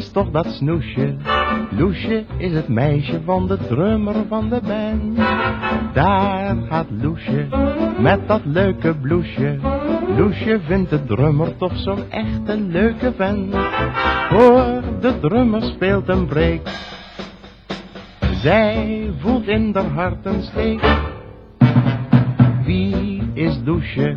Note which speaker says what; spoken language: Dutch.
Speaker 1: is toch dat snoesje? Loesje is het meisje van de drummer van de band. Daar gaat Loesje met dat leuke bloesje. Loesje vindt de drummer toch zo'n echte leuke vent. Hoor, de drummer speelt een break. Zij voelt in haar hart een steek. Wie is Loesje?